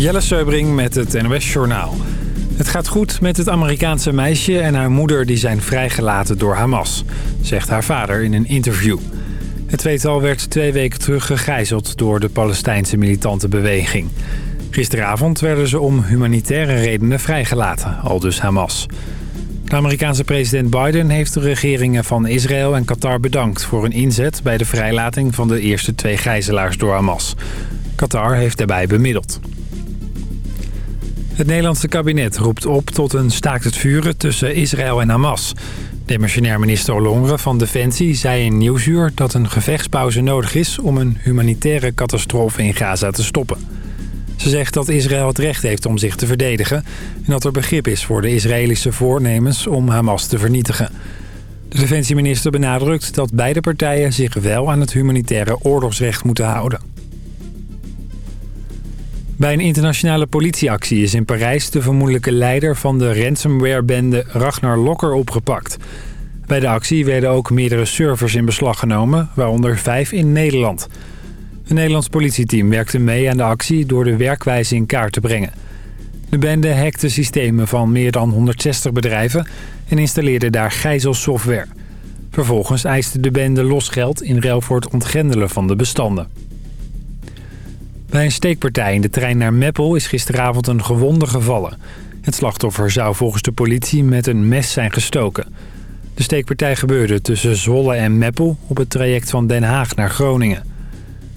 Jelle Seubring met het NOS Journaal. Het gaat goed met het Amerikaanse meisje en haar moeder die zijn vrijgelaten door Hamas, zegt haar vader in een interview. Het tweetal werd twee weken terug gegijzeld door de Palestijnse militante beweging. Gisteravond werden ze om humanitaire redenen vrijgelaten, al dus Hamas. De Amerikaanse president Biden heeft de regeringen van Israël en Qatar bedankt... voor hun inzet bij de vrijlating van de eerste twee gijzelaars door Hamas. Qatar heeft daarbij bemiddeld. Het Nederlandse kabinet roept op tot een staakt het vuren tussen Israël en Hamas. Demissionair minister van Defensie zei in Nieuwsuur dat een gevechtspauze nodig is... om een humanitaire catastrofe in Gaza te stoppen. Ze zegt dat Israël het recht heeft om zich te verdedigen... en dat er begrip is voor de Israëlische voornemens om Hamas te vernietigen. De defensieminister benadrukt dat beide partijen zich wel aan het humanitaire oorlogsrecht moeten houden. Bij een internationale politieactie is in Parijs de vermoedelijke leider van de ransomware-bende Ragnar Lokker opgepakt. Bij de actie werden ook meerdere servers in beslag genomen, waaronder vijf in Nederland. Een Nederlands politieteam werkte mee aan de actie door de werkwijze in kaart te brengen. De bende hackte systemen van meer dan 160 bedrijven en installeerde daar gijzelsoftware. Vervolgens eiste de bende losgeld in ruil voor het ontgrendelen van de bestanden. Bij een steekpartij in de trein naar Meppel is gisteravond een gewonde gevallen. Het slachtoffer zou volgens de politie met een mes zijn gestoken. De steekpartij gebeurde tussen Zwolle en Meppel op het traject van Den Haag naar Groningen.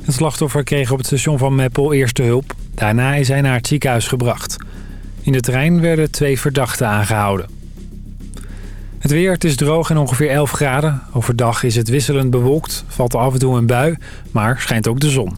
Het slachtoffer kreeg op het station van Meppel eerste hulp. Daarna is hij naar het ziekenhuis gebracht. In de trein werden twee verdachten aangehouden. Het weer, het is droog en ongeveer 11 graden. Overdag is het wisselend bewolkt, valt af en toe een bui, maar schijnt ook de zon.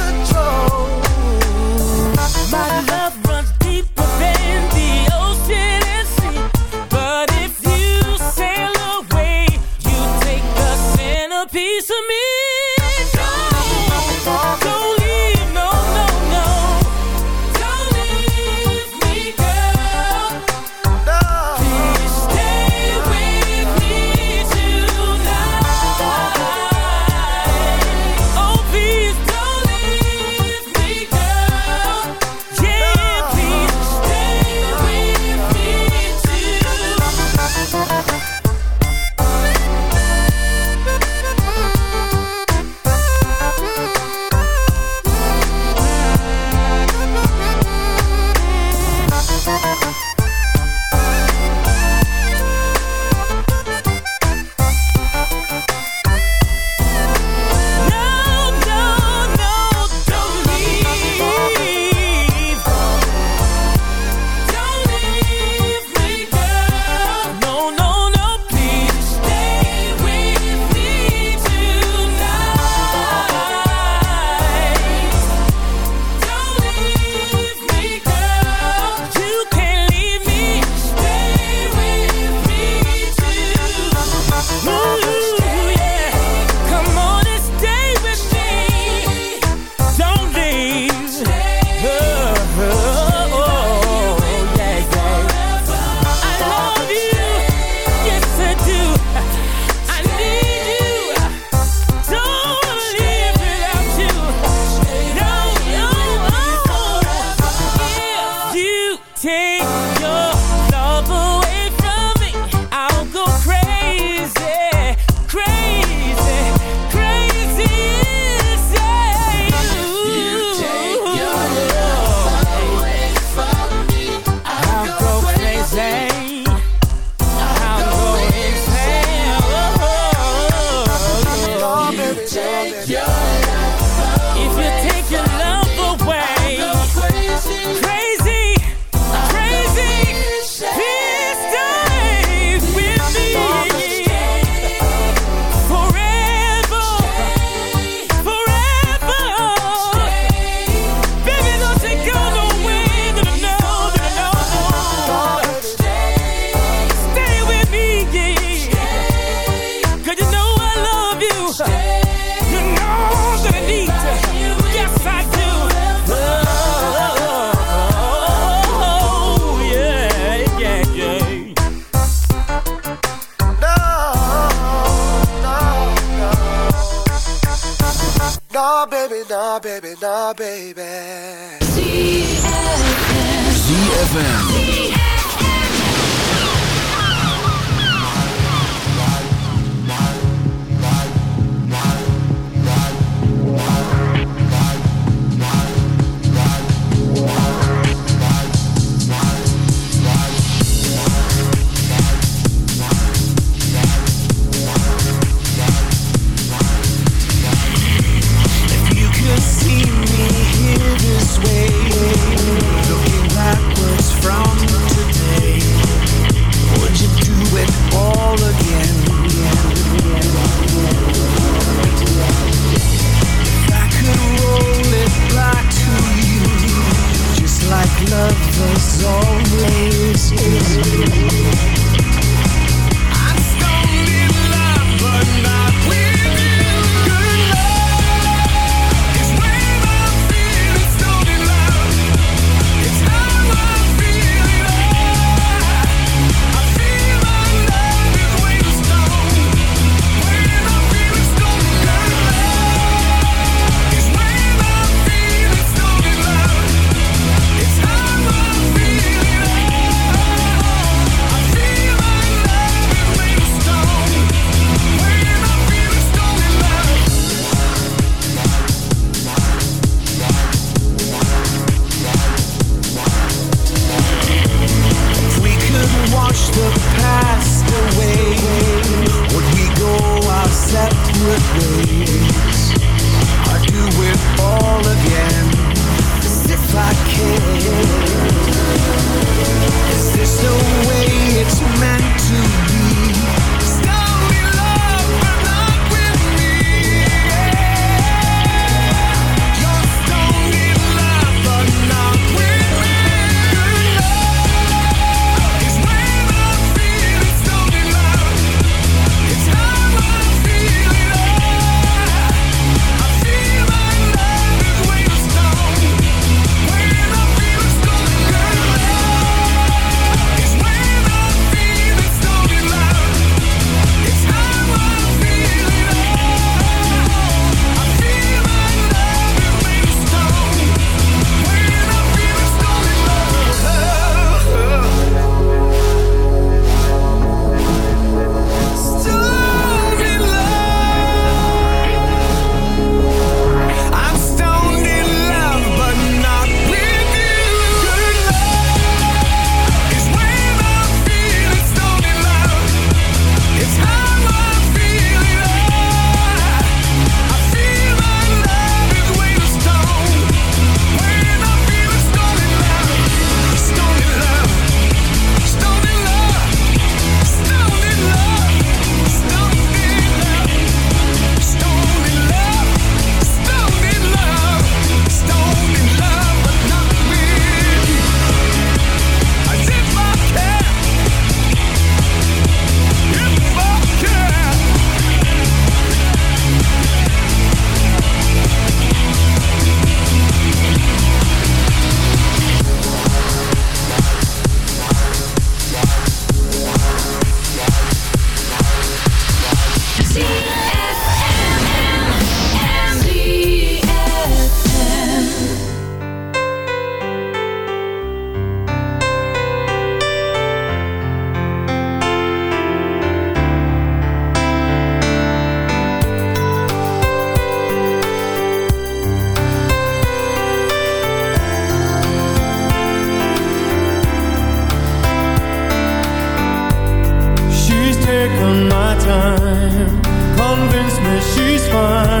fun.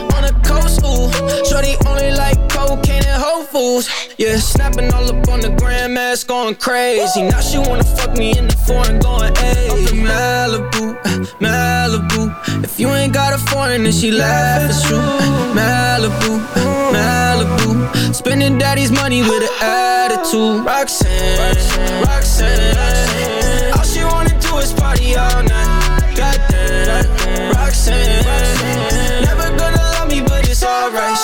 coast, school, Shorty only like cocaine and Whole Foods. Yeah, snapping all up on the grandma's going crazy. Now she wanna fuck me in the foreign going, ayy Malibu, Malibu. If you ain't got a foreign then she laughs it's true Malibu, Malibu. Spending daddy's money with an attitude. Roxanne, Roxanne, Roxanne All she wanna do is party all night. Goddamn, Roxanne, Roxanne.